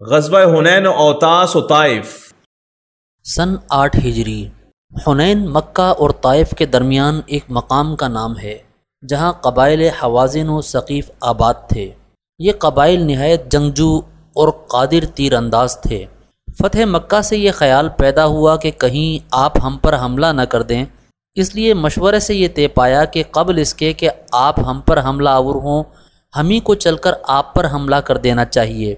غزوہ حنین اوتاس و طائف۔ سن آٹھ ہجری، حنین مکہ اور طائف کے درمیان ایک مقام کا نام ہے، جہاں قبائل حوازن و ثقیف آباد تھے۔ یہ قبائل نہایت جنگجو اور قادر تیر انداز تھے۔ فتح مکہ سے یہ خیال پیدا ہوا کہ کہیں آپ ہم پر حملہ نہ کر دیں۔ اس لیے مشورے سے یہ طے پایا کہ قبل اس کے کہ آپ ہم پر حملہ آور ہوں، ہم ہی کو چل کر آپ پر حملہ کر دینا چاہیے۔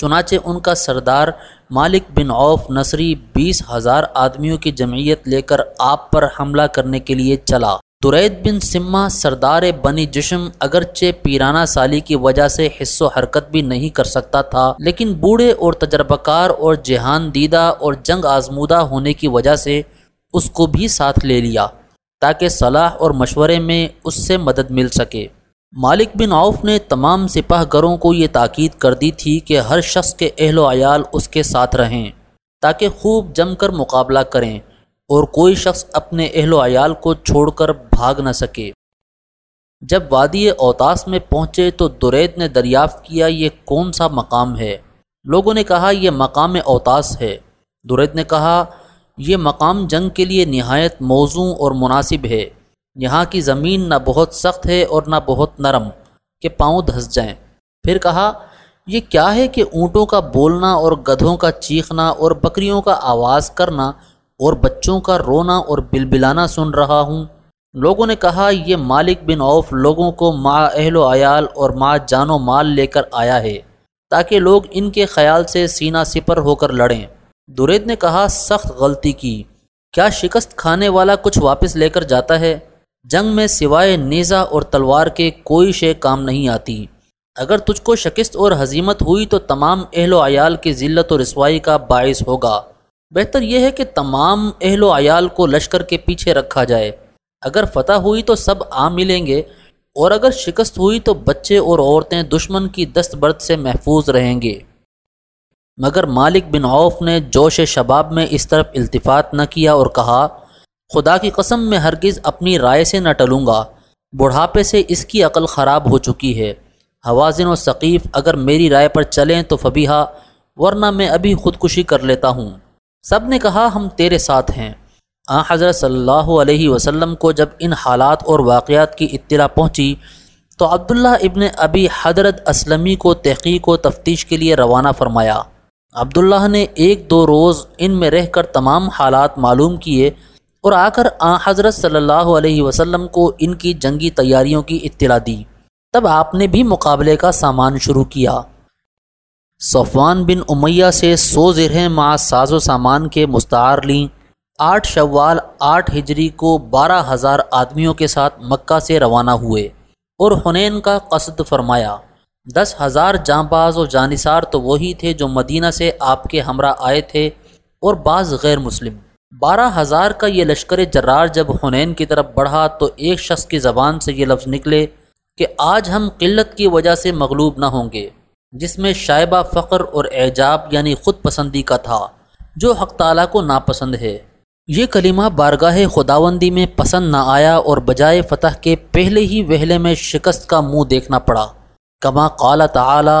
چنانچہ ان کا سردار مالک بن عوف نصری بیس ہزار آدمیوں کی جمعیت لے کر آپ پر حملہ کرنے کے لیے چلا۔ درید بن سما سردار بنی جشم اگرچہ پیرانہ سالی کی وجہ سے حص و حرکت بھی نہیں کر سکتا تھا، لیکن بوڑھے اور تجربہ کار اور جہان دیدہ اور جنگ آزمودہ ہونے کی وجہ سے اس کو بھی ساتھ لے لیا تاکہ صلاح اور مشورے میں اس سے مدد مل سکے۔ مالک بن عوف نے تمام سپاہ گروں کو یہ تاکید کر دی تھی کہ ہر شخص کے اہل و عیال اس کے ساتھ رہیں، تاکہ خوب جم کر مقابلہ کریں اور کوئی شخص اپنے اہل و عیال کو چھوڑ کر بھاگ نہ سکے۔ جب وادی اوتاس میں پہنچے تو درید نے دریافت کیا یہ کون سا مقام ہے۔ لوگوں نے کہا، یہ مقام اوتاس ہے۔ درید نے کہا، یہ مقام جنگ کے لیے نہایت موزوں اور مناسب ہے۔ یہاں کی زمین نہ بہت سخت ہے اور نہ بہت نرم کہ پاؤں دھس جائیں۔ پھر کہا، یہ کیا ہے کہ اونٹوں کا بولنا اور گدھوں کا چیخنا اور بکریوں کا آواز کرنا اور بچوں کا رونا اور بلبلانا سن رہا ہوں؟ لوگوں نے کہا، یہ مالک بن عوف لوگوں کو ماں اہل و عیال اور ماں جان و مال لے کر آیا ہے تاکہ لوگ ان کے خیال سے سینہ سپر ہو کر لڑیں۔ درید نے کہا، سخت غلطی کی۔ کیا شکست کھانے والا کچھ واپس لے کر جاتا ہے؟ جنگ میں سوائے نیزہ اور تلوار کے کوئی شے کام نہیں آتی۔ اگر تجھ کو شکست اور حزیمت ہوئی تو تمام اہل و عیال کی ذلت و رسوائی کا باعث ہوگا۔ بہتر یہ ہے کہ تمام اہل و عیال کو لشکر کے پیچھے رکھا جائے۔ اگر فتح ہوئی تو سب آ ملیں گے۔ اور اگر شکست ہوئی تو بچے اور عورتیں دشمن کی دست برد سے محفوظ رہیں گے۔ مگر مالک بن عوف نے جوش شباب میں اس طرف التفات نہ کیا اور کہا خدا کی قسم میں ہرگز اپنی رائے سے نہ ٹلوں گا۔ بڑھاپے سے اس کی عقل خراب ہو چکی ہے۔ حوازن و ثقیف اگر میری رائے پر چلیں تو فبیہا ورنہ میں ابھی خودکشی کر لیتا ہوں۔ سب نے کہا، ہم تیرے ساتھ ہیں۔ آ حضرت صلی اللہ علیہ وسلم کو جب ان حالات اور واقعات کی اطلاع پہنچی، تو عبداللہ ابن ابی حضرت اسلمی کو تحقیق و تفتیش کے لیے روانہ فرمایا۔ عبداللہ نے ایک دو روز ان میں رہ کر تمام حالات معلوم کیے۔ اور آ کر آ حضرت صلی اللہ علیہ وسلم کو ان کی جنگی تیاریوں کی اطلاع دی۔ تب آپ نے بھی مقابلے کا سامان شروع کیا۔ صفوان بن امیہ سے سو زرہیں مع ساز و سامان کے مستعار لیں۔ آٹھ شوال آٹھ ہجری کو بارہ ہزار آدمیوں کے ساتھ مکہ سے روانہ ہوئے اور حنین کا قصد فرمایا۔ دس ہزار جاں باز و جانصار تو وہی تھے جو مدینہ سے آپ کے ہمراہ آئے تھے اور بعض غیر مسلم۔ بارہ ہزار کا یہ لشکر جرار جب حنین کی طرف بڑھا تو ایک شخص کی زبان سے یہ لفظ نکلے کہ آج ہم قلت کی وجہ سے مغلوب نہ ہوں گے، جس میں شائبہ فخر اور اعجاب یعنی خود پسندی کا تھا، جو حق تعالیٰ کو ناپسند ہے۔ یہ کلمہ بارگاہ خداوندی میں پسند نہ آیا اور بجائے فتح کے پہلے ہی وہلے میں شکست کا منہ دیکھنا پڑا۔ کما قال تعالی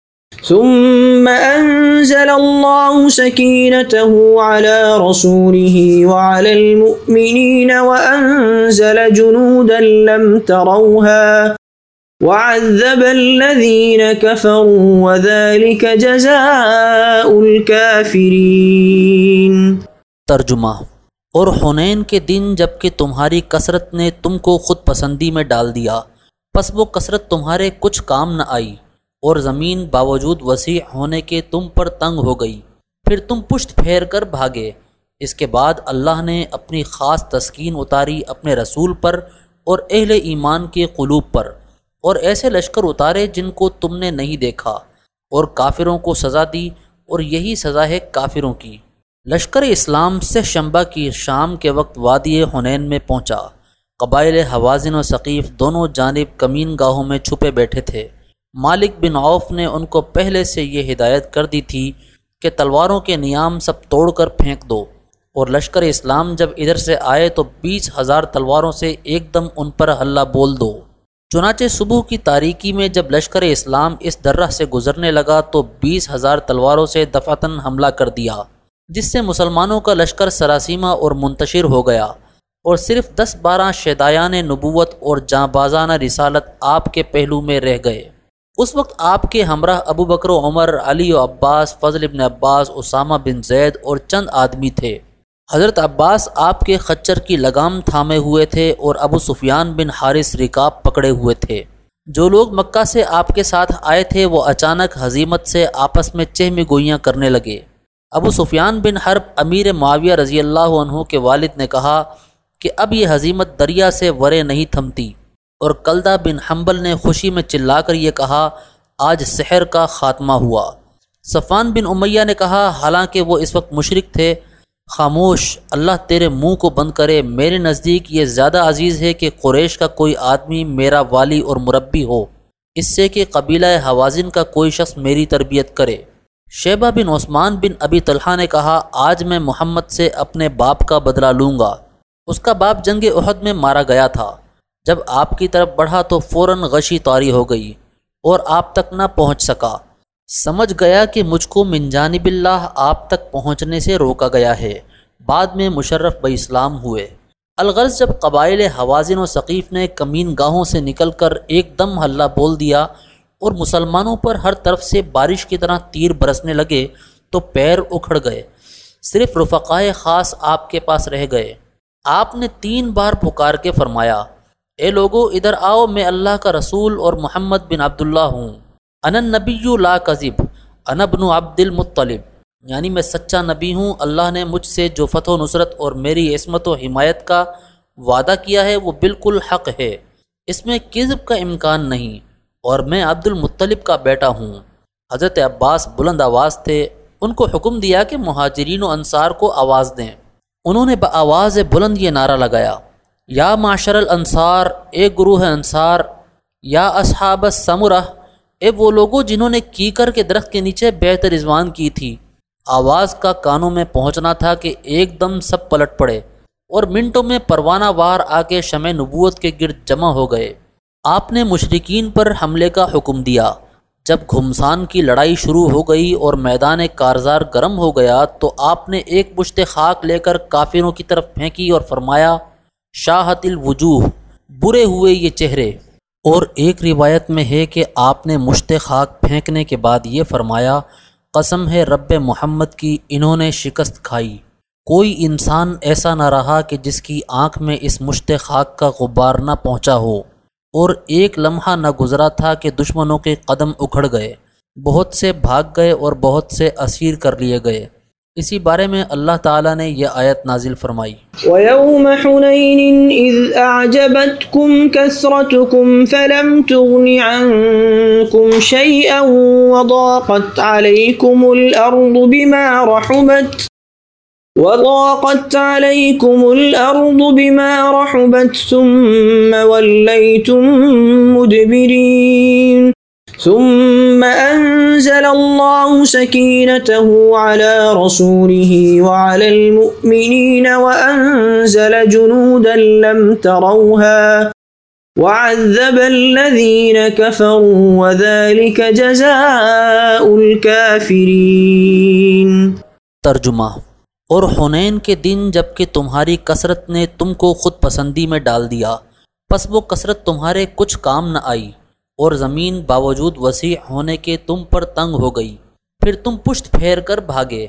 ثم أنزل الله سكينته على رسوله وعلى المؤمنين وأنزل جنودا لم تروها وعذب الذين كفروا وذلك جزاء الكافرين. ترجمہ، اور حنین کے دن جبکہ تمہاری کثرت نے تم کو خود پسندی میں ڈال دیا، پس وہ کثرت تمہارے کچھ کام نہ آئی۔ اور زمین باوجود وسیع ہونے کے تم پر تنگ ہو گئی۔ پھر تم پشت پھیر کر بھاگے۔ اس کے بعد اللہ نے اپنی خاص تسکین اتاری اپنے رسول پر اور اہل ایمان کے قلوب پر۔ اور ایسے لشکر اتارے جن کو تم نے نہیں دیکھا۔ اور کافروں کو سزا دی اور یہی سزا ہے کافروں کی۔ لشکر اسلام سے شمبا کی شام کے وقت وادی حنین میں پہنچا۔ قبائل حوازن و ثقیف دونوں جانب کمین گاہوں میں چھپے بیٹھے تھے۔ مالک بن عوف نے ان کو پہلے سے یہ ہدایت کر دی تھی کہ تلواروں کے نیام سب توڑ کر پھینک دو اور لشکر اسلام جب ادھر سے آئے تو بیس ہزار تلواروں سے ایک دم ان پر حلہ بول دو۔ چنانچہ صبح کی تاریکی میں جب لشکر اسلام اس درہ سے گزرنے لگا تو بیس ہزار تلواروں سے دفاتن حملہ کر دیا، جس سے مسلمانوں کا لشکر سراسیمہ اور منتشر ہو گیا۔ اور صرف دس بارہ شیدایان نبوت اور جاں بازانہ رسالت آپ کے پہلو میں رہ گئے۔ اس وقت آپ کے ہمراہ ابو بکر و عمر، علی و عباس، فضل ابن عباس، اسامہ بن زید اور چند آدمی تھے۔ حضرت عباس آپ کے خچر کی لگام تھامے ہوئے تھے اور ابو سفیان بن حارث رکاب پکڑے ہوئے تھے۔ جو لوگ مکہ سے آپ کے ساتھ آئے تھے، وہ اچانک حضیمت سے آپس میں چہم گوئیاں کرنے لگے۔ ابو سفیان بن حرب امیر معاویہ رضی اللہ عنہ کے والد نے کہا کہ اب یہ حضیمت دریا سے ورے نہیں تھمتی۔ اور کلدہ بن حنبل نے خوشی میں چلا کر یہ کہا، آج سحر کا خاتمہ ہوا۔ صفان بن امیہ نے کہا، حالانکہ وہ اس وقت مشرق تھے، خاموش، اللہ تیرے منہ کو بند کرے، میرے نزدیک یہ زیادہ عزیز ہے کہ قریش کا کوئی آدمی میرا والی اور مربی ہو۔ اس سے کہ قبیلہ حوازن کا کوئی شخص میری تربیت کرے۔ شیبہ بن عثمان بن ابی طلحہ نے کہا، آج میں محمد سے اپنے باپ کا بدلہ لوں گا۔ اس کا باپ جنگ عہد میں مارا گیا تھا۔ جب آپ کی طرف بڑھا تو فوراً غشی طاری ہو گئی اور آپ تک نہ پہنچ سکا۔ سمجھ گیا کہ مجھ کو من جانب اللہ آپ تک پہنچنے سے روکا گیا ہے۔ بعد میں مشرف ب اسلام ہوئے۔ الغرض جب قبائل حوازن و ثقیف نے کمین گاہوں سے نکل کر ایک دم حلہ بول دیا اور مسلمانوں پر ہر طرف سے بارش کی طرح تیر برسنے لگے تو پیر اکھڑ گئے۔ صرف رفقائے خاص آپ کے پاس رہ گئے۔ آپ نے تین بار پکار کے فرمایا اے لوگو، ادھر آؤ، میں اللہ کا رسول اور محمد بن عبداللہ ہوں۔ ان نبی لا کذب انبن عبد المطلب۔ یعنی میں سچا نبی ہوں، اللہ نے مجھ سے جو فتح و نصرت اور میری عصمت و حمایت کا وعدہ کیا ہے، وہ بالکل حق ہے۔ اس میں کذب کا امکان نہیں، اور میں عبد المطلب کا بیٹا ہوں۔ حضرت عباس بلند آواز تھے، ان کو حکم دیا کہ مہاجرین و انصار کو آواز دیں۔ انہوں نے بآواز بلند یہ نعرہ لگایا۔ یا معاشر الانصار، اے گروہ انصار، یا اصحاب السمرہ، اے وہ لوگوں جنہوں نے کیکر کے درخت کے نیچے بیت رضوان کی تھی۔ آواز کا کانوں میں پہنچنا تھا کہ ایک دم سب پلٹ پڑے اور منٹوں میں پروانہ وار آ کے شمع نبوت کے گرد جمع ہو گئے۔ آپ نے مشرقین پر حملے کا حکم دیا۔ جب گھمسان کی لڑائی شروع ہو گئی اور میدان کارزار گرم ہو گیا تو آپ نے ایک مشت خاک لے کر کافروں کی طرف پھینکی اور فرمایا شاہت الوجوہ، برے ہوئے یہ چہرے۔ اور ایک روایت میں ہے کہ آپ نے مشت خاک پھینکنے کے بعد یہ فرمایا، قسم ہے رب محمد کی، انہوں نے شکست کھائی۔ کوئی انسان ایسا نہ رہا کہ جس کی آنکھ میں اس مشت خاک کا غبار نہ پہنچا ہو۔ اور ایک لمحہ نہ گزرا تھا کہ دشمنوں کے قدم اکھڑ گئے۔ بہت سے بھاگ گئے اور بہت سے اسیر کر لیے گئے۔ اسی بارے میں اللہ تعالیٰ نے یہ آیت نازل فرمائی۔ وَيَوْمَ حُنَيْنٍ إِذْ أَعْجَبَتْكُمْ كَثْرَتُكُمْ فَلَمْ تُغْنِ عَنْكُمْ شَيْئًا وَضَاقَتْ عَلَيْكُمُ الْأَرْضُ بِمَا رَحُبَتْ وضاقت عليكم الأرض بما رحبت ثم وليتم مدبرين ثم أنزل الله سكينته على رسوله وعلى المؤمنين وأنزل جنودا لم تروها وعذب الذين كفروا وذلك جزاء الكافرين. ترجمہ، اور حنین کے دن جبکہ تمہاری کثرت نے تم کو خود پسندی میں ڈال دیا، پس وہ کثرت تمہارے کچھ کام نہ آئی۔ اور زمین باوجود وسیع ہونے کے تم پر تنگ ہو گئی۔ پھر تم پشت پھیر کر بھاگے۔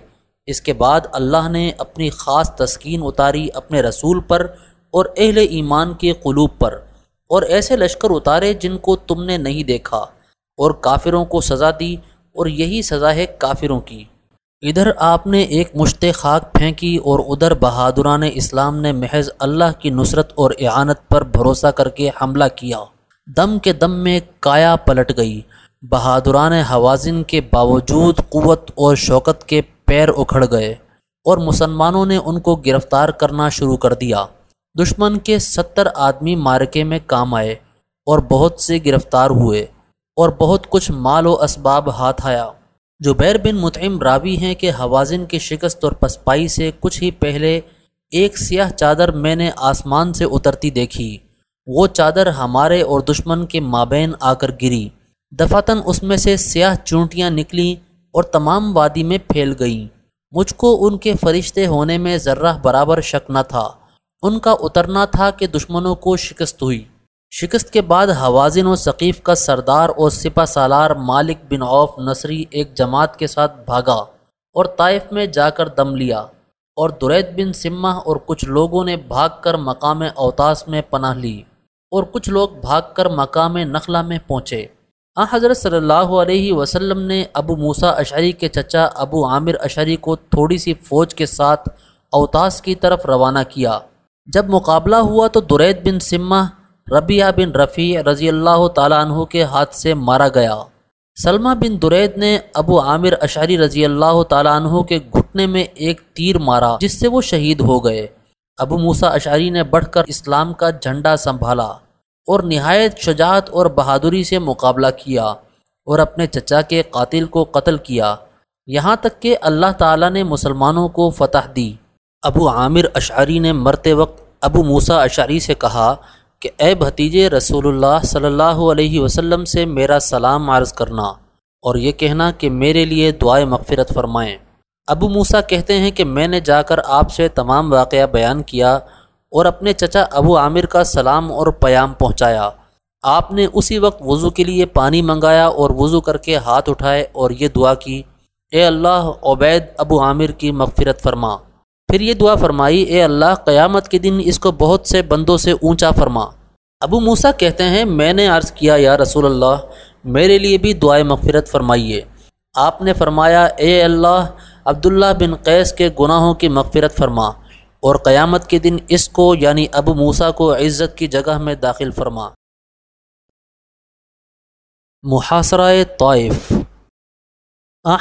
اس کے بعد اللہ نے اپنی خاص تسکین اتاری اپنے رسول پر اور اہل ایمان کے قلوب پر، اور ایسے لشکر اتارے جن کو تم نے نہیں دیکھا۔ اور کافروں کو سزا دی، اور یہی سزا ہے کافروں کی۔ ادھر آپ نے ایک مشت خاک پھینکی، اور ادھر بہادران اسلام نے محض اللہ کی نصرت اور اعانت پر بھروسہ کر کے حملہ کیا۔ دم کے دم میں کایا پلٹ گئی۔ بہادران حوازن کے باوجود قوت اور شوکت کے پیر اکھڑ گئے اور مسلمانوں نے ان کو گرفتار کرنا شروع کر دیا۔ دشمن کے ستر آدمی مارکے میں کام آئے اور بہت سے گرفتار ہوئے اور بہت کچھ مال و اسباب ہاتھ آیا۔ جو بیر بن متعم راوی ہیں کہ حوازن کی شکست اور پسپائی سے کچھ ہی پہلے ایک سیاہ چادر میں نے آسمان سے اترتی دیکھی۔ وہ چادر ہمارے اور دشمن کے مابین آ کر گری۔ دفاتن اس میں سے سیاہ چونٹیاں نکلیں اور تمام وادی میں پھیل گئیں مجھ کو ان کے فرشتے ہونے میں ذرہ برابر شک نہ تھا۔ ان کا اترنا تھا کہ دشمنوں کو شکست ہوئی۔ شکست کے بعد حوازن و ثقیف کا سردار اور سپہ سالار مالک بن عوف نصری ایک جماعت کے ساتھ بھاگا اور طائف میں جا کر دم لیا۔ اور درید بن سمہ اور کچھ لوگوں نے بھاگ کر مقام اوتاس میں پناہ لی۔ اور کچھ لوگ بھاگ کر مقام نخلا میں پہنچے۔ آ حضرت صلی اللہ علیہ وسلم نے ابو موسا اشعری کے چچا ابو عامر اشعری کو تھوڑی سی فوج کے ساتھ اوتاس کی طرف روانہ کیا۔ جب مقابلہ ہوا تو درید بن سمہ ربیہ بن رفیع رضی اللہ تعالیٰ عنہ کے ہاتھ سے مارا گیا۔ سلمہ بن درید نے ابو عامر اشعری رضی اللہ تعالیٰ عنہ کے گھٹنے میں ایک تیر مارا، جس سے وہ شہید ہو گئے۔ ابو موسا اشعری نے بڑھ کر اسلام کا جھنڈا سنبھالا اور نہایت شجاعت اور بہادری سے مقابلہ کیا اور اپنے چچا کے قاتل کو قتل کیا۔ یہاں تک کہ اللہ تعالیٰ نے مسلمانوں کو فتح دی۔ ابو عامر اشعری نے مرتے وقت ابو موسا اشعری سے کہا کہ، اے بھتیجے رسول اللہ صلی اللہ علیہ وسلم سے میرا سلام عرض کرنا اور یہ کہنا کہ میرے لیے دعائے مغفرت فرمائیں۔ ابو موسا کہتے ہیں کہ میں نے جا کر آپ سے تمام واقعہ بیان کیا اور اپنے چچا ابو عامر کا سلام اور پیام پہنچایا۔ آپ نے اسی وقت وضو کے لیے پانی منگایا اور وضو کر کے ہاتھ اٹھائے اور یہ دعا کی، اے اللہ، عبید ابو عامر کی مغفرت فرما۔ پھر یہ دعا فرمائی، اے اللہ، قیامت کے دن اس کو بہت سے بندوں سے اونچا فرما۔ ابو موسا کہتے ہیں، میں نے عرض کیا، یا رسول اللہ، میرے لیے بھی دعائے مغفرت فرمائیے۔ آپ نے فرمایا، اے اللہ عبداللہ بن قیس کے گناہوں کی مغفرت فرما اور قیامت کے دن اس کو یعنی ابو موسا کو عزت کی جگہ میں داخل فرما۔ محاصرہ طائف۔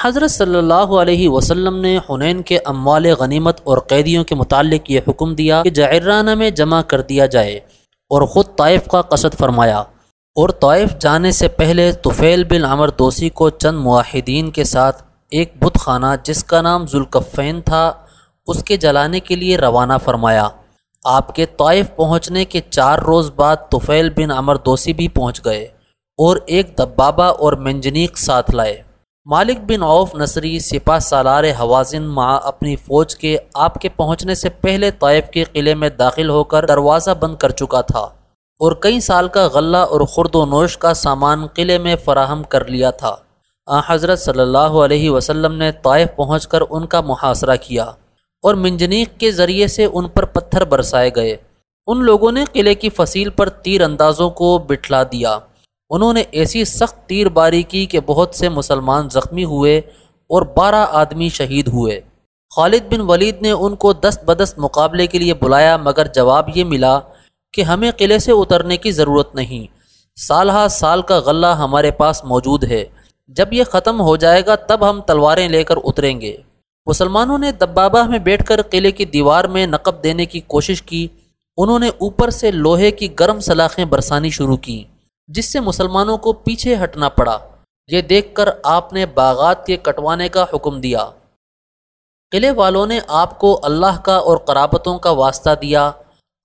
حضرت صلی اللہ علیہ وسلم نے حنین کے اموال غنیمت اور قیدیوں کے متعلق یہ حکم دیا کہ جعرانہ میں جمع کر دیا جائے اور خود طائف کا قصد فرمایا۔ اور طائف جانے سے پہلے طفیل بن عمر دوسی کو چند معاہدین کے ساتھ ایک بت خانہ جس کا نام ذوالکفین تھا، اس کے جلانے کے لیے روانہ فرمایا۔ آپ کے طائف پہنچنے کے چار روز بعد طفیل بن عمر دوسی بھی پہنچ گئے اور ایک دبابہ اور منجنیق ساتھ لائے۔ مالک بن عوف نصری سپاہ سالار حوازن مع اپنی فوج کے آپ کے پہنچنے سے پہلے طائف کے قلعے میں داخل ہو کر دروازہ بند کر چکا تھا اور کئی سال کا غلہ اور خرد و نوش کا سامان قلعے میں فراہم کر لیا تھا۔ آ، حضرت صلی اللہ علیہ وسلم نے طائف پہنچ کر ان کا محاصرہ کیا اور منجنیق کے ذریعے سے ان پر پتھر برسائے گئے۔ ان لوگوں نے قلعے کی فصیل پر تیر اندازوں کو بٹھلا دیا۔ انہوں نے ایسی سخت تیر باری کی کہ بہت سے مسلمان زخمی ہوئے اور بارہ آدمی شہید ہوئے۔ خالد بن ولید نے ان کو دست بدست مقابلے کے لیے بلایا، مگر جواب یہ ملا کہ ہمیں قلعے سے اترنے کی ضرورت نہیں۔ سال سال کا غلہ ہمارے پاس موجود ہے۔ جب یہ ختم ہو جائے گا تب ہم تلواریں لے کر اتریں گے۔ مسلمانوں نے دبابہ میں بیٹھ کر قلعے کی دیوار میں نقب دینے کی کوشش کی۔ انہوں نے اوپر سے لوہے کی گرم سلاخیں برسانی شروع کیں جس سے مسلمانوں کو پیچھے ہٹنا پڑا۔ یہ دیکھ کر آپ نے باغات کے کٹوانے کا حکم دیا۔ قلعے والوں نے آپ کو اللہ کا اور قرابتوں کا واسطہ دیا۔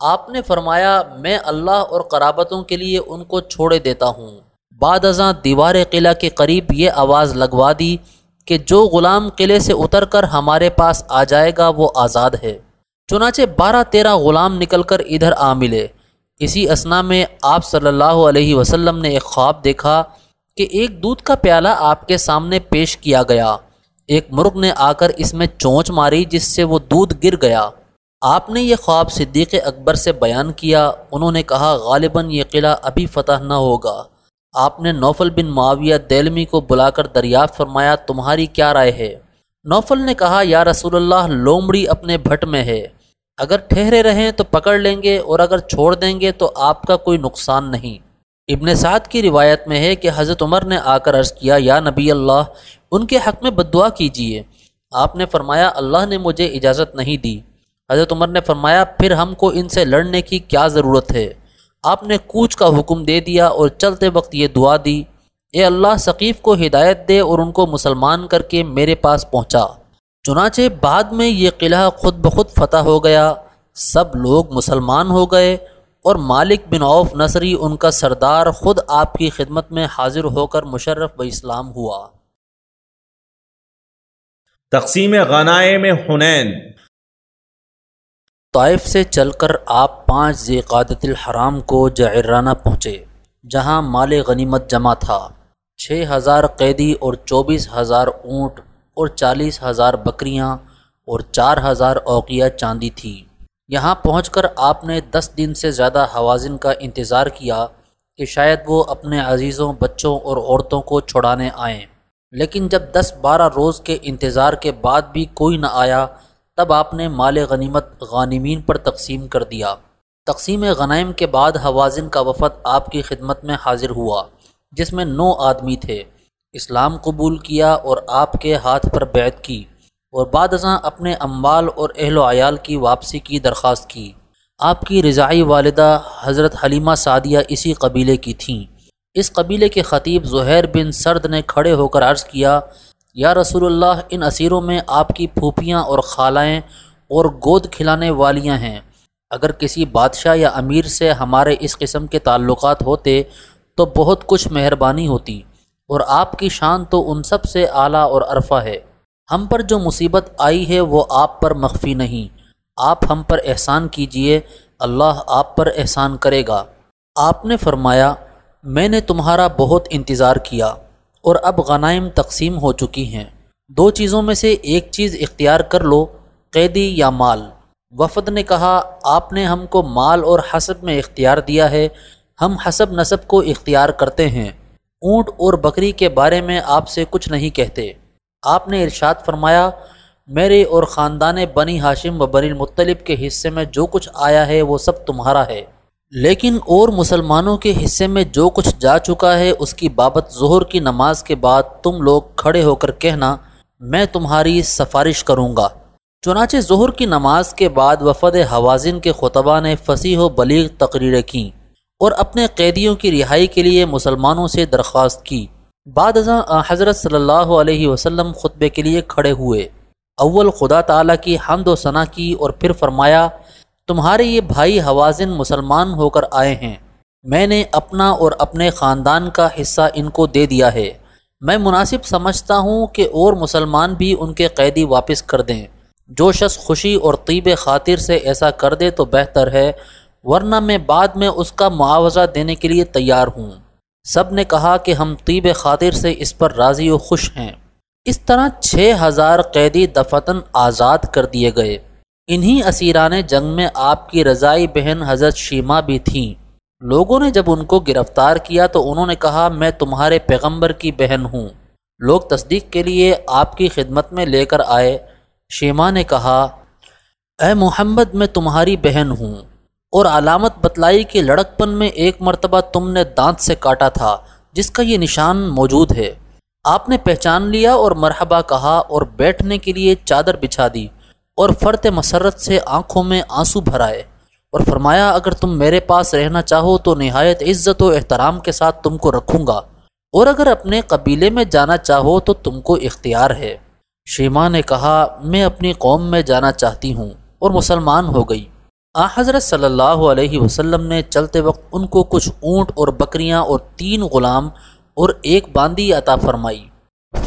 آپ نے فرمایا، میں اللہ اور قرابتوں کے لیے ان کو چھوڑے دیتا ہوں۔ بعد ازاں دیوار قلعہ کے قریب یہ آواز لگوا دی کہ جو غلام قلعے سے اتر کر ہمارے پاس آ جائے گا وہ آزاد ہے۔ چنانچہ بارہ تیرہ غلام نکل کر ادھر آ ملے۔ اسی اسنا میں آپ صلی اللہ علیہ وسلم نے ایک خواب دیکھا کہ ایک دودھ کا پیالہ آپ کے سامنے پیش کیا گیا۔ ایک مرغ نے آ کر اس میں چونچ ماری جس سے وہ دودھ گر گیا۔ آپ نے یہ خواب صدیق اکبر سے بیان کیا۔ انہوں نے کہا، غالباً یہ قلعہ ابھی فتح نہ ہوگا۔ آپ نے نوفل بن معاویہ دیلمی کو بلا کر دریافت فرمایا، تمہاری کیا رائے ہے؟ نوفل نے کہا، یا رسول اللہ، لومڑی اپنے بھٹ میں ہے۔ اگر ٹھہرے رہیں تو پکڑ لیں گے، اور اگر چھوڑ دیں گے تو آپ کا کوئی نقصان نہیں۔ ابن سعد کی روایت میں ہے کہ حضرت عمر نے آ کر عرض کیا، یا نبی اللہ، ان کے حق میں بد دعا کیجیے آپ نے فرمایا، اللہ نے مجھے اجازت نہیں دی۔ حضرت عمر نے فرمایا، پھر ہم کو ان سے لڑنے کی کیا ضرورت ہے؟ آپ نے کوچ کا حکم دے دیا اور چلتے وقت یہ دعا دی، اے اللہ، ثقیف کو ہدایت دے اور ان کو مسلمان کر کے میرے پاس پہنچا۔ چنانچہ بعد میں یہ قلعہ خود بخود فتح ہو گیا۔ سب لوگ مسلمان ہو گئے اور مالک بن عوف نصری، ان کا سردار خود آپ کی خدمت میں حاضر ہو کر مشرف اسلام ہوا۔ تقسیم غنائے میں حنین۔ طائف سے چل کر آپ پانچ ذیقادت الحرام کو جعرانہ پہنچے، جہاں مال غنیمت جمع تھا۔ چھ ہزار قیدی اور چوبیس ہزار اونٹ اور چالیس ہزار بکریاں اور چار ہزار اوقیہ چاندی تھی۔ یہاں پہنچ کر آپ نے دس دن سے زیادہ حوازن کا انتظار کیا کہ شاید وہ اپنے عزیزوں، بچوں اور عورتوں کو چھڑانے آئیں۔ لیکن جب دس بارہ روز کے انتظار کے بعد بھی کوئی نہ آیا تب آپ نے مال غنیمت غانمین پر تقسیم کر دیا۔ تقسیم غنائم کے بعد حوازن کا وفد آپ کی خدمت میں حاضر ہوا، جس میں نو آدمی تھے۔ اسلام قبول کیا اور آپ کے ہاتھ پر بیعت کی، اور بعد ازاں اپنے اموال اور اہل و عیال کی واپسی کی درخواست کی۔ آپ کی رضائی والدہ حضرت حلیمہ سعدیہ اسی قبیلے کی تھیں۔ اس قبیلے کے خطیب زہیر بن سرد نے کھڑے ہو کر عرض کیا یا رسول اللہ، ان اسیروں میں آپ کی پھوپھیاں اور خالائیں اور گود کھلانے والیاں ہیں۔ اگر کسی بادشاہ یا امیر سے ہمارے اس قسم کے تعلقات ہوتے تو بہت کچھ مہربانی ہوتی۔ اور آپ کی شان تو ان سب سے اعلیٰ اور عرفہ ہے۔ ہم پر جو مصیبت آئی ہے وہ آپ پر مخفی نہیں۔ آپ ہم پر احسان کیجیے۔ اللہ آپ پر احسان کرے گا۔ آپ نے فرمایا، میں نے تمہارا بہت انتظار کیا۔ اور اب غنائم تقسیم ہو چکی ہیں۔ دو چیزوں میں سے ایک چیز اختیار کر لو، قیدی یا مال۔ وفد نے کہا، آپ نے ہم کو مال اور حسب میں اختیار دیا ہے، ہم حسب نصب کو اختیار کرتے ہیں۔ اونٹ اور بکری کے بارے میں آپ سے کچھ نہیں کہتے۔ آپ نے ارشاد فرمایا، میرے اور خاندان بنی ہاشم و بنی المطلب کے حصے میں جو کچھ آیا ہے، وہ سب تمہارا ہے۔ لیکن اور مسلمانوں کے حصے میں جو کچھ جا چکا ہے، اس کی بابت ظہر کی نماز کے بعد تم لوگ کھڑے ہو کر کہنا، میں تمہاری سفارش کروں گا۔ چنانچہ ظہر کی نماز کے بعد وفد حوازن کے خطبہ نے فصیح و بلیغ تقریریں کیں اور اپنے قیدیوں کی رہائی کے لیے مسلمانوں سے درخواست کی۔ بعد ازاں حضرت صلی اللہ علیہ وسلم خطبے کے لیے کھڑے ہوئے۔ اول خدا تعالیٰ کی حمد و ثناء کی اور پھر فرمایا تمہارے یہ بھائی حوازن مسلمان ہو کر آئے ہیں۔ میں نے اپنا اور اپنے خاندان کا حصہ ان کو دے دیا ہے۔ میں مناسب سمجھتا ہوں کہ اور مسلمان بھی ان کے قیدی واپس کر دیں۔ جو شخص خوشی اور طیب خاطر سے ایسا کر دے تو بہتر ہے، ورنہ میں بعد میں اس کا معاوضہ دینے کے لیے تیار ہوں۔ سب نے کہا کہ ہم طیب خاطر سے اس پر راضی و خوش ہیں۔ اس طرح چھ ہزار قیدی دفتن آزاد کر دیے گئے۔ انہی اسیران جنگ میں آپ کی رضائی بہن حضرت شیما بھی تھیں۔ لوگوں نے جب ان کو گرفتار کیا تو انہوں نے کہا، میں تمہارے پیغمبر کی بہن ہوں۔ لوگ تصدیق کے لیے آپ کی خدمت میں لے کر آئے۔ شیما نے کہا، اے محمد، میں تمہاری بہن ہوں اور علامت بتلائی کہ لڑک پن میں ایک مرتبہ تم نے دانت سے کاٹا تھا، جس کا یہ نشان موجود ہے۔ آپ نے پہچان لیا اور مرحبا کہا اور بیٹھنے کے لیے چادر بچھا دی۔ اور فرت مسرت سے آنکھوں میں آنسو بھرائے۔ اور فرمایا، اگر تم میرے پاس رہنا چاہو تو نہایت عزت و احترام کے ساتھ تم کو رکھوں گا۔ اور اگر اپنے قبیلے میں جانا چاہو تو تم کو اختیار ہے۔ شیما نے کہا، میں اپنی قوم میں جانا چاہتی ہوں اور مسلمان ہو گئی۔ آ، حضرت صلی اللہ علیہ وسلم نے چلتے وقت ان کو کچھ اونٹ اور بکریاں اور تین غلام اور ایک باندی عطا فرمائی۔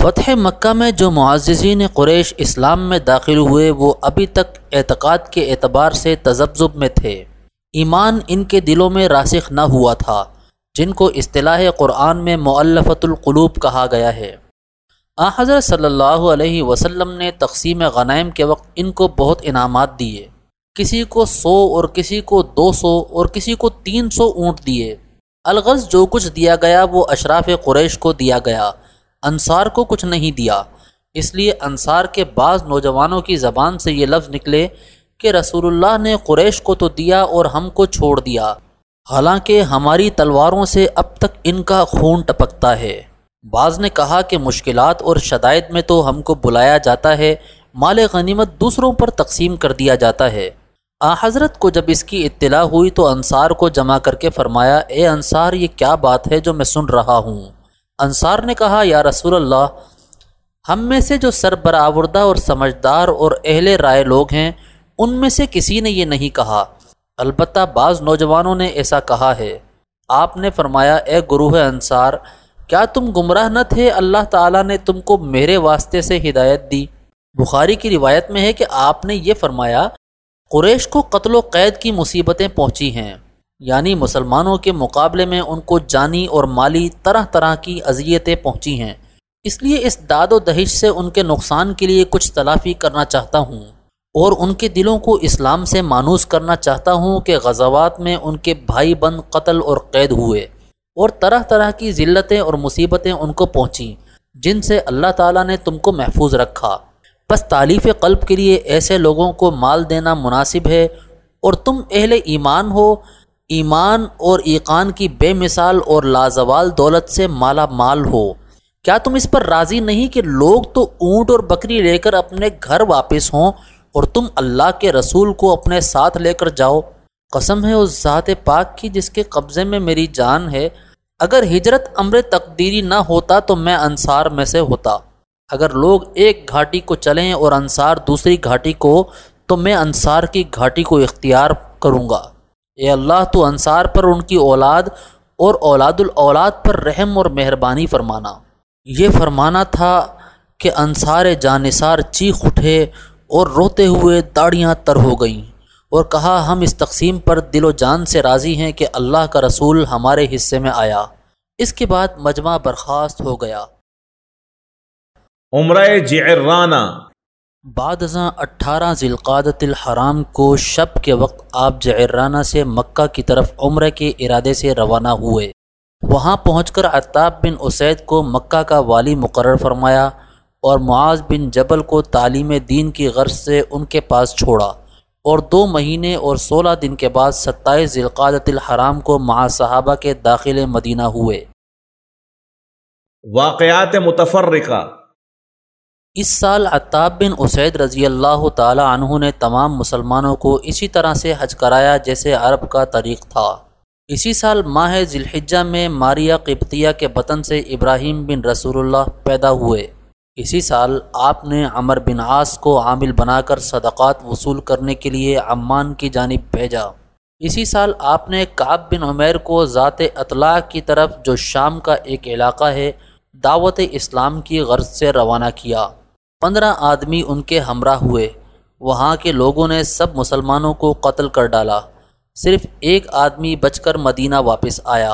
فتح مکہ میں جو معززین قریش اسلام میں داخل ہوئے، وہ ابھی تک اعتقاد کے اعتبار سے تذبذب میں تھے۔ ایمان ان کے دلوں میں راسخ نہ ہوا تھا، جن کو اصطلاح قرآن میں معلفت القلوب کہا گیا ہے۔ آ، حضرت صلی اللہ علیہ وسلم نے تقسیم غنائم کے وقت ان کو بہت انعامات دیے۔ کسی کو سو اور کسی کو دو سو اور کسی کو تین سو اونٹ دیے۔ الغرض جو کچھ دیا گیا، وہ اشراف قریش کو دیا گیا۔ انصار کو کچھ نہیں دیا۔ اس لیے انصار کے بعض نوجوانوں کی زبان سے یہ لفظ نکلے کہ رسول اللہ نے قریش کو تو دیا اور ہم کو چھوڑ دیا۔ حالانکہ ہماری تلواروں سے اب تک ان کا خون ٹپکتا ہے۔ بعض نے کہا کہ مشکلات اور شدائد میں تو ہم کو بلایا جاتا ہے، مال غنیمت دوسروں پر تقسیم کر دیا جاتا ہے۔ آ، حضرت کو جب اس کی اطلاع ہوئی تو انصار کو جمع کر کے فرمایا، اے انصار، یہ کیا بات ہے جو میں سن رہا ہوں؟ انصار نے کہا، یا رسول اللہ، ہم میں سے جو سربراوردہ اور سمجھدار اور اہل رائے لوگ ہیں، ان میں سے کسی نے یہ نہیں کہا۔ البتہ بعض نوجوانوں نے ایسا کہا ہے۔ آپ نے فرمایا، اے گروہ انصار، کیا تم گمراہ نہ تھے؟ اللہ تعالیٰ نے تم کو میرے واسطے سے ہدایت دی۔ بخاری کی روایت میں ہے کہ آپ نے یہ فرمایا، قریش کو قتل و قید کی مصیبتیں پہنچی ہیں۔ یعنی مسلمانوں کے مقابلے میں ان کو جانی اور مالی طرح طرح کی اذیتیں پہنچی ہیں۔ اس لیے اس داد و دہش سے ان کے نقصان کے لیے کچھ تلافی کرنا چاہتا ہوں اور ان کے دلوں کو اسلام سے مانوس کرنا چاہتا ہوں کہ غزوات میں ان کے بھائی بند قتل اور قید ہوئے اور طرح طرح کی ذلتیں اور مصیبتیں ان کو پہنچیں جن سے اللہ تعالیٰ نے تم کو محفوظ رکھا۔ بس تعلیف قلب کے لیے ایسے لوگوں کو مال دینا مناسب ہے اور تم اہل ایمان ہو ایمان اور ایقان کی بے مثال اور لازوال دولت سے مالا مال ہو۔ کیا تم اس پر راضی نہیں کہ لوگ تو اونٹ اور بکری لے کر اپنے گھر واپس ہوں اور تم اللہ کے رسول کو اپنے ساتھ لے کر جاؤ؟ قسم ہے اس ذات پاک کی جس کے قبضے میں میری جان ہے۔ اگر ہجرت امر تقدیری نہ ہوتا تو میں انصار میں سے ہوتا۔ اگر لوگ ایک گھاٹی کو چلیں اور انصار دوسری گھاٹی کو، تو میں انصار کی گھاٹی کو اختیار کروں گا۔ اے اللہ، تو انصار پر ان کی اولاد اور اولاد الاولاد پر رحم اور مہربانی فرمانا۔ یہ فرمانا تھا کہ انصار جانصار چیخ اٹھے اور روتے ہوئے داڑیاں تر ہو گئیں اور کہا، ہم اس تقسیم پر دل و جان سے راضی ہیں کہ اللہ کا رسول ہمارے حصے میں آیا۔ اس کے بعد مجمع برخاست ہو گیا۔ عمرہ جعرانہ بعد ازاں اٹھارہ ذیلقادت الحرام کو شب کے وقت آپ جعرانہ سے مکہ کی طرف عمرہ کے ارادے سے روانہ ہوئے۔ وہاں پہنچ کر عطاب بن اسید کو مکہ کا والی مقرر فرمایا اور معاذ بن جبل کو تعلیم دین کی غرض سے ان کے پاس چھوڑا اور دو مہینے اور سولہ دن کے بعد ستائیس ذیلقادت الحرام کو مع صحابہ کے داخل مدینہ ہوئے۔ واقعات متفرقہ اس سال عطاب بن اسید رضی اللہ تعالی عنہ نے تمام مسلمانوں کو اسی طرح سے حج کرایا جیسے عرب کا طریق تھا۔ اسی سال ماہ ذلحجہ میں ماریہ قبطیہ کے بطن سے ابراہیم بن رسول اللہ پیدا ہوئے۔ اسی سال آپ نے عمر بن عاص کو عامل بنا کر صدقات وصول کرنے کے لیے عمان کی جانب بھیجا۔ اسی سال آپ نے کعب بن عمیر کو ذات اطلاع کی طرف جو شام کا ایک علاقہ ہے، دعوت اسلام کی غرض سے روانہ کیا۔ پندرہ آدمی ان کے ہمراہ ہوئے۔ وہاں کے لوگوں نے سب مسلمانوں کو قتل کر ڈالا۔ صرف ایک آدمی بچ کر مدینہ واپس آیا۔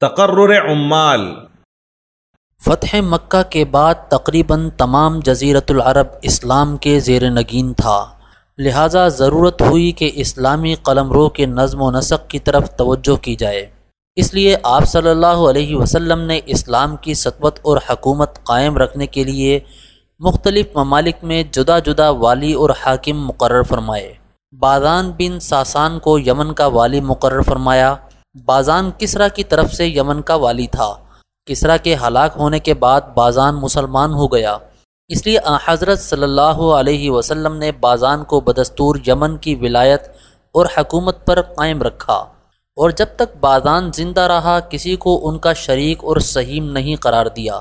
تقرر عمال۔ فتح مکہ کے بعد تقریباً تمام جزیرت العرب اسلام کے زیر نگین تھا۔ لہٰذا ضرورت ہوئی کہ اسلامی قلم رو کے نظم و نسق کی طرف توجہ کی جائے۔ اس لیے آپ صلی اللہ علیہ وسلم نے اسلام کی سطوت اور حکومت قائم رکھنے کے لیے مختلف ممالک میں جدا جدا والی اور حاکم مقرر فرمائے۔ بازان بن ساسان کو یمن کا والی مقرر فرمایا۔ بازان کسرا کی طرف سے یمن کا والی تھا۔ کسرا کے ہلاک ہونے کے بعد بازان مسلمان ہو گیا۔ اس لیے حضرت صلی اللہ علیہ وسلم نے بازان کو بدستور یمن کی ولایت اور حکومت پر قائم رکھا۔ اور جب تک بازان زندہ رہا، کسی کو ان کا شریک اور سہیم نہیں قرار دیا۔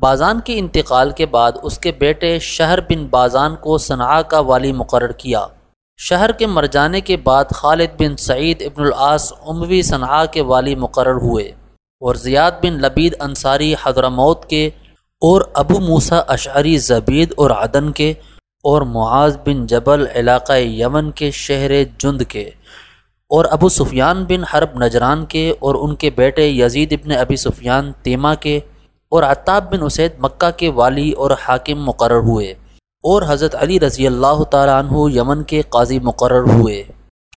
بازان کے انتقال کے بعد اس کے بیٹے شہر بن بازان کو صنعا کا والی مقرر کیا۔ شہر کے مر جانے کے بعد خالد بن سعید ابن العاص عموی صنعا کے والی مقرر ہوئے اور زیاد بن لبید انصاری حضرموت کے اور ابو موسا اشعری زبید اور عدن کے اور معاذ بن جبل علاقہ یمن کے شہر جند کے۔ اور ابو سفیان بن حرب نجران کے اور ان کے بیٹے یزید ابن ابی سفیان تیمہ کے اور عطاب بن اسید مکہ کے والی اور حاکم مقرر ہوئے اور حضرت علی رضی اللہ تعالیٰ عنہ یمن کے قاضی مقرر ہوئے۔